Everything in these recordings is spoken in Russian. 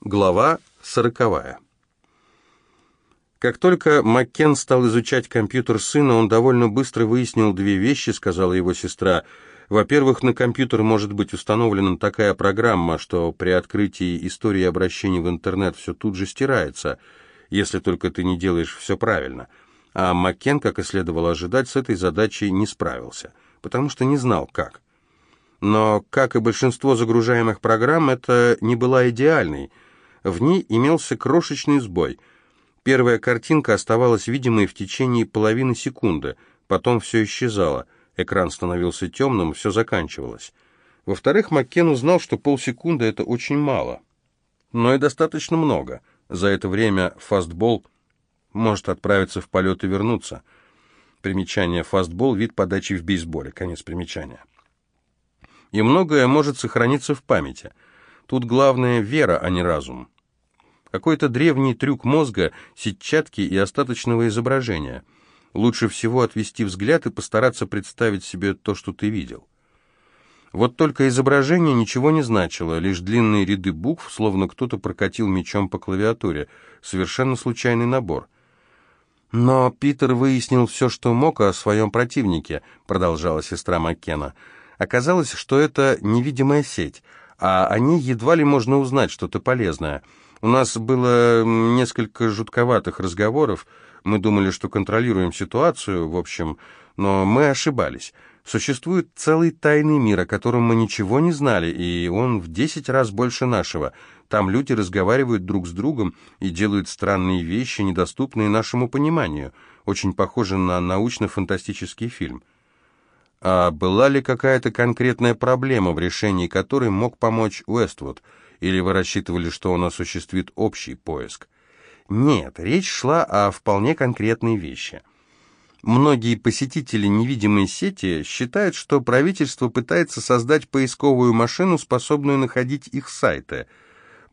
Глава сороковая. Как только Маккен стал изучать компьютер сына, он довольно быстро выяснил две вещи, сказала его сестра. Во-первых, на компьютер может быть установлена такая программа, что при открытии истории обращений в интернет все тут же стирается, если только ты не делаешь все правильно. А Маккен, как и следовало ожидать, с этой задачей не справился, потому что не знал, как. Но, как и большинство загружаемых программ, это не была идеальной – в ней имелся крошечный сбой. Первая картинка оставалась видимой в течение половины секунды, потом все исчезало. Экран становился темным, все заканчивалось. Во-вторых, Маккен узнал, что полсекунды — это очень мало. Но и достаточно много. За это время фастбол может отправиться в полет и вернуться. Примечание фастбол — вид подачи в бейсболе. Конец примечания. И многое может сохраниться в памяти — Тут главное вера, а не разум. Какой-то древний трюк мозга, сетчатки и остаточного изображения. Лучше всего отвести взгляд и постараться представить себе то, что ты видел. Вот только изображение ничего не значило, лишь длинные ряды букв, словно кто-то прокатил мечом по клавиатуре. Совершенно случайный набор. «Но Питер выяснил все, что мог о своем противнике», — продолжала сестра Маккена. «Оказалось, что это невидимая сеть — а о ней едва ли можно узнать что-то полезное. У нас было несколько жутковатых разговоров, мы думали, что контролируем ситуацию, в общем, но мы ошибались. Существует целый тайный мир, о котором мы ничего не знали, и он в десять раз больше нашего. Там люди разговаривают друг с другом и делают странные вещи, недоступные нашему пониманию. Очень похоже на научно-фантастический фильм. А была ли какая-то конкретная проблема, в решении которой мог помочь Уэствуд? Или вы рассчитывали, что он осуществит общий поиск? Нет, речь шла о вполне конкретной вещи. Многие посетители невидимой сети считают, что правительство пытается создать поисковую машину, способную находить их сайты.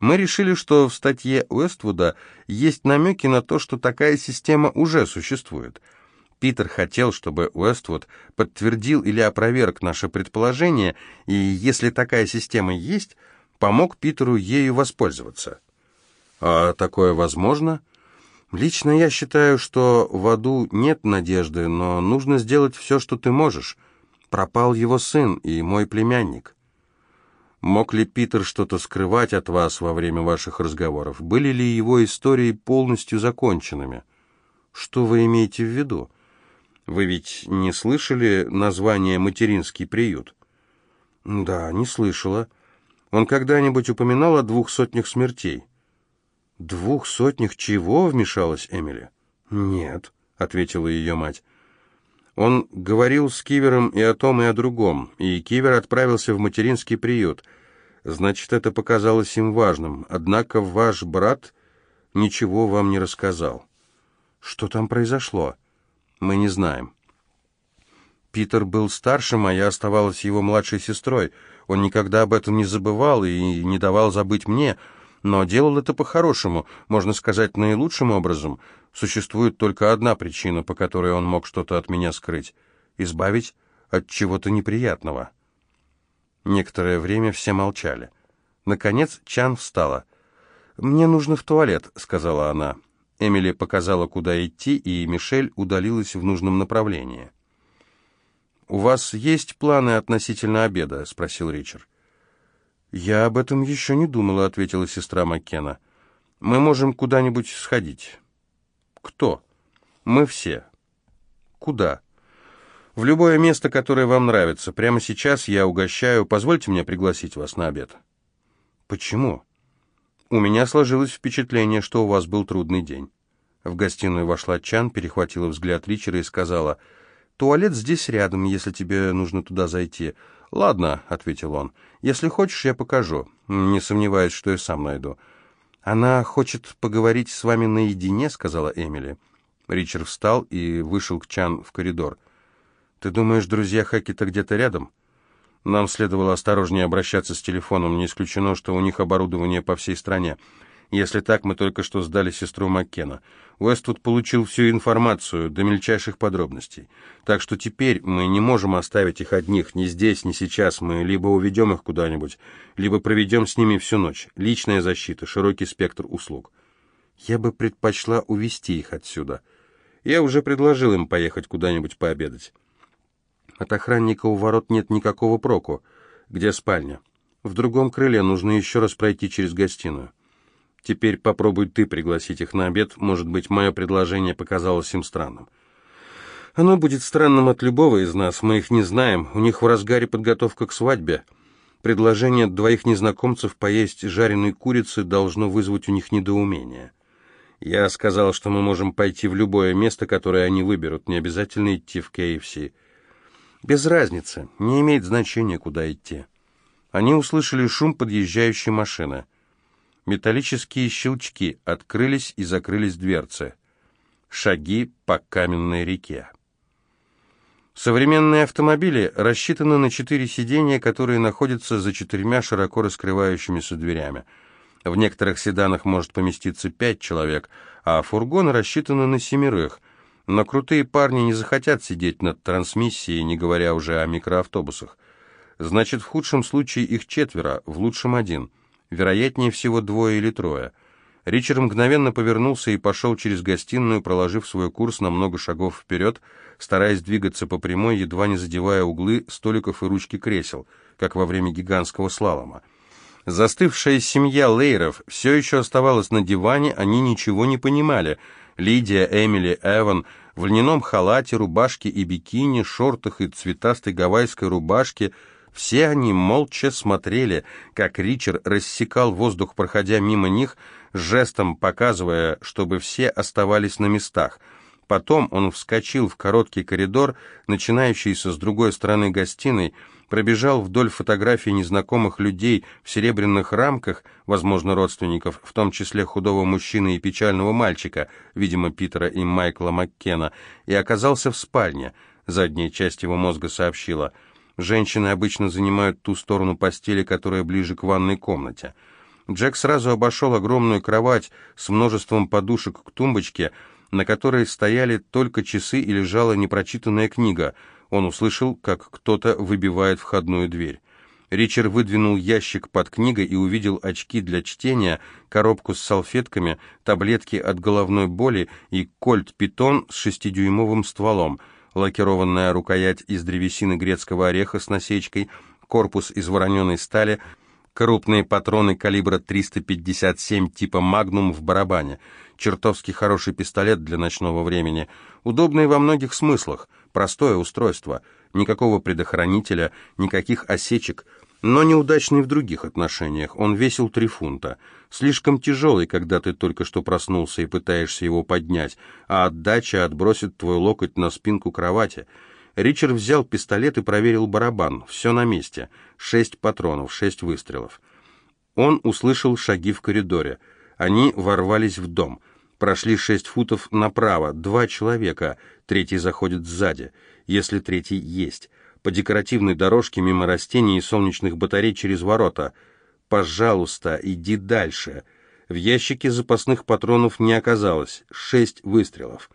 Мы решили, что в статье Уэствуда есть намеки на то, что такая система уже существует – Питер хотел, чтобы Уэствуд подтвердил или опроверг наше предположение, и если такая система есть, помог Питеру ею воспользоваться. А такое возможно? Лично я считаю, что в аду нет надежды, но нужно сделать все, что ты можешь. Пропал его сын и мой племянник. Мог ли Питер что-то скрывать от вас во время ваших разговоров? Были ли его истории полностью законченными? Что вы имеете в виду? Вы ведь не слышали название «Материнский приют»? Да, не слышала. Он когда-нибудь упоминал о двух сотнях смертей? Двух сотнях чего? Вмешалась Эмили. Нет, ответила ее мать. Он говорил с Кивером и о том, и о другом, и Кивер отправился в материнский приют. Значит, это показалось им важным. Однако ваш брат ничего вам не рассказал. Что там произошло? Мы не знаем. Питер был старшим, а я оставалась его младшей сестрой. Он никогда об этом не забывал и не давал забыть мне, но делал это по-хорошему, можно сказать, наилучшим образом. Существует только одна причина, по которой он мог что-то от меня скрыть — избавить от чего-то неприятного. Некоторое время все молчали. Наконец Чан встала. «Мне нужно в туалет», — сказала она. Эмили показала, куда идти, и Мишель удалилась в нужном направлении. «У вас есть планы относительно обеда?» — спросил Ричард. «Я об этом еще не думала», — ответила сестра Маккена. «Мы можем куда-нибудь сходить». «Кто?» «Мы все». «Куда?» «В любое место, которое вам нравится. Прямо сейчас я угощаю. Позвольте мне пригласить вас на обед». «Почему?» «У меня сложилось впечатление, что у вас был трудный день». В гостиную вошла Чан, перехватила взгляд Ричера и сказала, «Туалет здесь рядом, если тебе нужно туда зайти». «Ладно», — ответил он, — «если хочешь, я покажу. Не сомневаюсь, что я сам найду». «Она хочет поговорить с вами наедине», — сказала Эмили. Ричард встал и вышел к Чан в коридор. «Ты думаешь, друзья Хакета где-то рядом?» Нам следовало осторожнее обращаться с телефоном, не исключено, что у них оборудование по всей стране. Если так, мы только что сдали сестру Маккена. Уэствуд получил всю информацию, до мельчайших подробностей. Так что теперь мы не можем оставить их одних, ни здесь, ни сейчас. Мы либо уведем их куда-нибудь, либо проведем с ними всю ночь. Личная защита, широкий спектр услуг. Я бы предпочла увести их отсюда. Я уже предложил им поехать куда-нибудь пообедать. От охранника у ворот нет никакого проку. Где спальня? В другом крыле нужно еще раз пройти через гостиную. Теперь попробуй ты пригласить их на обед. Может быть, мое предложение показалось им странным. Оно будет странным от любого из нас. Мы их не знаем. У них в разгаре подготовка к свадьбе. Предложение двоих незнакомцев поесть жареной курицы должно вызвать у них недоумение. Я сказал, что мы можем пойти в любое место, которое они выберут. Не обязательно идти в КФС. Без разницы. Не имеет значения, куда идти. Они услышали шум подъезжающей машины. Металлические щелчки, открылись и закрылись дверцы. Шаги по каменной реке. Современные автомобили рассчитаны на четыре сиденья, которые находятся за четырьмя широко раскрывающимися дверями. В некоторых седанах может поместиться пять человек, а фургоны рассчитаны на семерых. Но крутые парни не захотят сидеть над трансмиссией, не говоря уже о микроавтобусах. Значит, в худшем случае их четверо, в лучшем один – вероятнее всего двое или трое. Ричард мгновенно повернулся и пошел через гостиную, проложив свой курс на много шагов вперед, стараясь двигаться по прямой, едва не задевая углы столиков и ручки кресел, как во время гигантского слалома. Застывшая семья Лейеров все еще оставалась на диване, они ничего не понимали. Лидия, Эмили, Эван в льняном халате, рубашке и бикини, шортах и цветастой гавайской рубашке – все они молча смотрели, как Ричард рассекал воздух, проходя мимо них, жестом показывая, чтобы все оставались на местах. Потом он вскочил в короткий коридор, начинающийся с другой стороны гостиной, пробежал вдоль фотографий незнакомых людей в серебряных рамках, возможно, родственников, в том числе худого мужчины и печального мальчика, видимо, Питера и Майкла Маккена, и оказался в спальне. Задняя часть его мозга сообщила – Женщины обычно занимают ту сторону постели, которая ближе к ванной комнате. Джек сразу обошел огромную кровать с множеством подушек к тумбочке, на которой стояли только часы и лежала непрочитанная книга. Он услышал, как кто-то выбивает входную дверь. Ричард выдвинул ящик под книгой и увидел очки для чтения, коробку с салфетками, таблетки от головной боли и кольт-питон с шестидюймовым стволом — лакированная рукоять из древесины грецкого ореха с насечкой, корпус из вороненой стали, крупные патроны калибра 357 типа «Магнум» в барабане, чертовски хороший пистолет для ночного времени, удобный во многих смыслах, простое устройство, никакого предохранителя, никаких осечек – но неудачный в других отношениях. Он весил три фунта. Слишком тяжелый, когда ты только что проснулся и пытаешься его поднять, а отдача отбросит твой локоть на спинку кровати. Ричард взял пистолет и проверил барабан. Все на месте. Шесть патронов, шесть выстрелов. Он услышал шаги в коридоре. Они ворвались в дом. Прошли шесть футов направо. Два человека. Третий заходит сзади. Если третий есть по декоративной дорожке мимо растений и солнечных батарей через ворота. «Пожалуйста, иди дальше». В ящике запасных патронов не оказалось. Шесть выстрелов.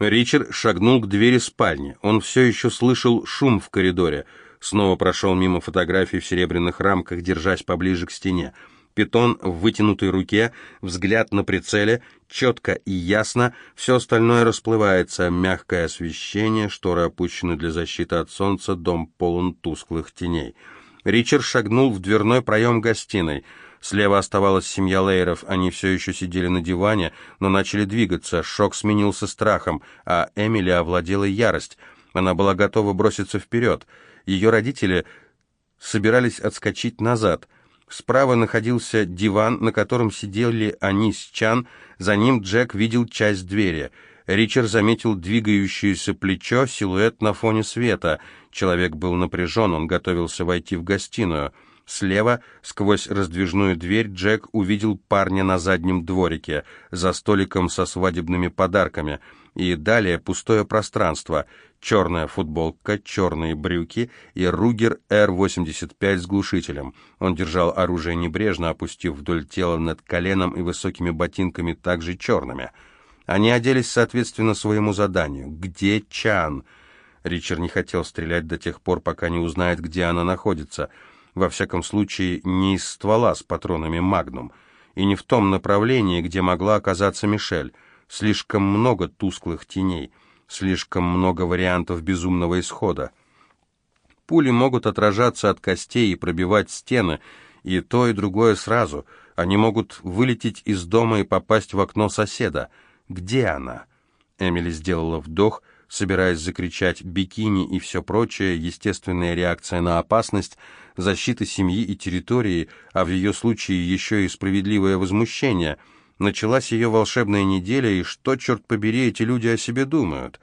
Ричард шагнул к двери спальни. Он все еще слышал шум в коридоре. Снова прошел мимо фотографий в серебряных рамках, держась поближе к стене. Питон в вытянутой руке, взгляд на прицеле, четко и ясно, все остальное расплывается, мягкое освещение, шторы опущены для защиты от солнца, дом полон тусклых теней. Ричард шагнул в дверной проем гостиной. Слева оставалась семья Лейеров, они все еще сидели на диване, но начали двигаться, шок сменился страхом, а Эмили овладела ярость. Она была готова броситься вперед. Ее родители собирались отскочить назад — Справа находился диван, на котором сидели они с Чан, за ним Джек видел часть двери. Ричард заметил двигающееся плечо, силуэт на фоне света. Человек был напряжен, он готовился войти в гостиную. Слева, сквозь раздвижную дверь, Джек увидел парня на заднем дворике, за столиком со свадебными подарками. И далее пустое пространство, черная футболка, черные брюки и Ругер Р-85 с глушителем. Он держал оружие небрежно, опустив вдоль тела над коленом и высокими ботинками, также черными. Они оделись соответственно своему заданию. «Где Чан?» Ричард не хотел стрелять до тех пор, пока не узнает, где она находится. Во всяком случае, не из ствола с патронами «Магнум» и не в том направлении, где могла оказаться Мишель. Слишком много тусклых теней, слишком много вариантов безумного исхода. Пули могут отражаться от костей и пробивать стены, и то, и другое сразу. Они могут вылететь из дома и попасть в окно соседа. Где она? Эмили сделала вдох, собираясь закричать «бикини» и все прочее, естественная реакция на опасность, защита семьи и территории, а в ее случае еще и справедливое возмущение – Началась ее волшебная неделя, и что, черт побери, эти люди о себе думают?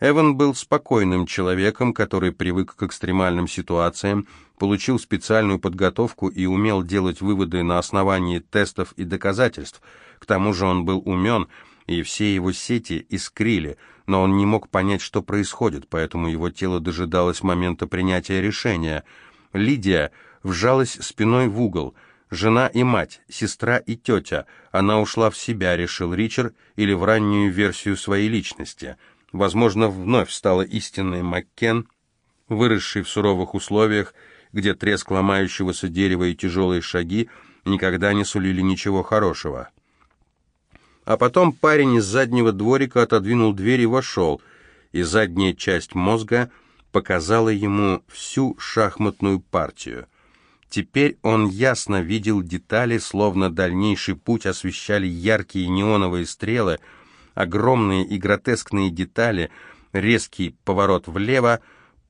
Эван был спокойным человеком, который привык к экстремальным ситуациям, получил специальную подготовку и умел делать выводы на основании тестов и доказательств. К тому же он был умен, и все его сети искрили, но он не мог понять, что происходит, поэтому его тело дожидалось момента принятия решения. Лидия вжалась спиной в угол — Жена и мать, сестра и тетя. Она ушла в себя, решил Ричард, или в раннюю версию своей личности. Возможно, вновь стала истинной Маккен, выросший в суровых условиях, где треск ломающегося дерева и тяжелые шаги никогда не сулили ничего хорошего. А потом парень из заднего дворика отодвинул дверь и вошел, и задняя часть мозга показала ему всю шахматную партию — Теперь он ясно видел детали, словно дальнейший путь освещали яркие неоновые стрелы, огромные и гротескные детали, резкий поворот влево,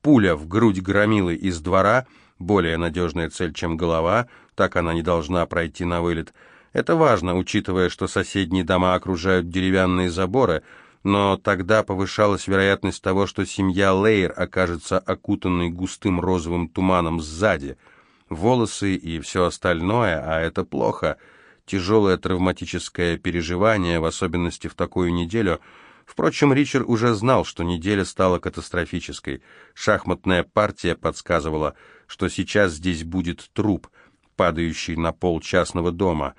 пуля в грудь громилы из двора, более надежная цель, чем голова, так она не должна пройти на вылет. Это важно, учитывая, что соседние дома окружают деревянные заборы, но тогда повышалась вероятность того, что семья Лейер окажется окутанной густым розовым туманом сзади – волосы и все остальное, а это плохо. Тяжелое травматическое переживание, в особенности в такую неделю. Впрочем, Ричард уже знал, что неделя стала катастрофической. Шахматная партия подсказывала, что сейчас здесь будет труп, падающий на пол частного дома.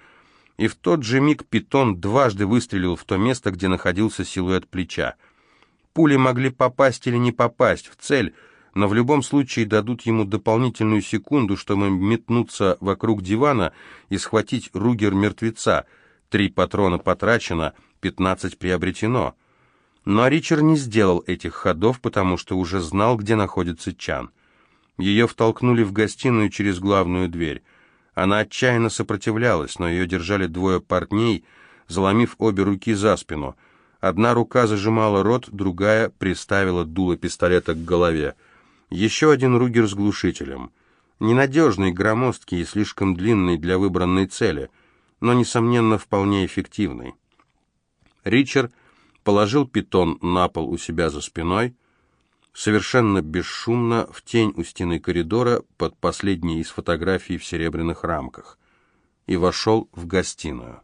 И в тот же миг питон дважды выстрелил в то место, где находился силуэт плеча. Пули могли попасть или не попасть в цель — но в любом случае дадут ему дополнительную секунду, чтобы метнуться вокруг дивана и схватить ругер мертвеца. Три патрона потрачено, пятнадцать приобретено. Но Ричард не сделал этих ходов, потому что уже знал, где находится Чан. Ее втолкнули в гостиную через главную дверь. Она отчаянно сопротивлялась, но ее держали двое парней, заломив обе руки за спину. Одна рука зажимала рот, другая приставила дуло пистолета к голове. Еще один Ругер с глушителем. Ненадежный, громоздкий и слишком длинный для выбранной цели, но, несомненно, вполне эффективный. Ричард положил питон на пол у себя за спиной, совершенно бесшумно в тень у стены коридора под последней из фотографий в серебряных рамках, и вошел в гостиную.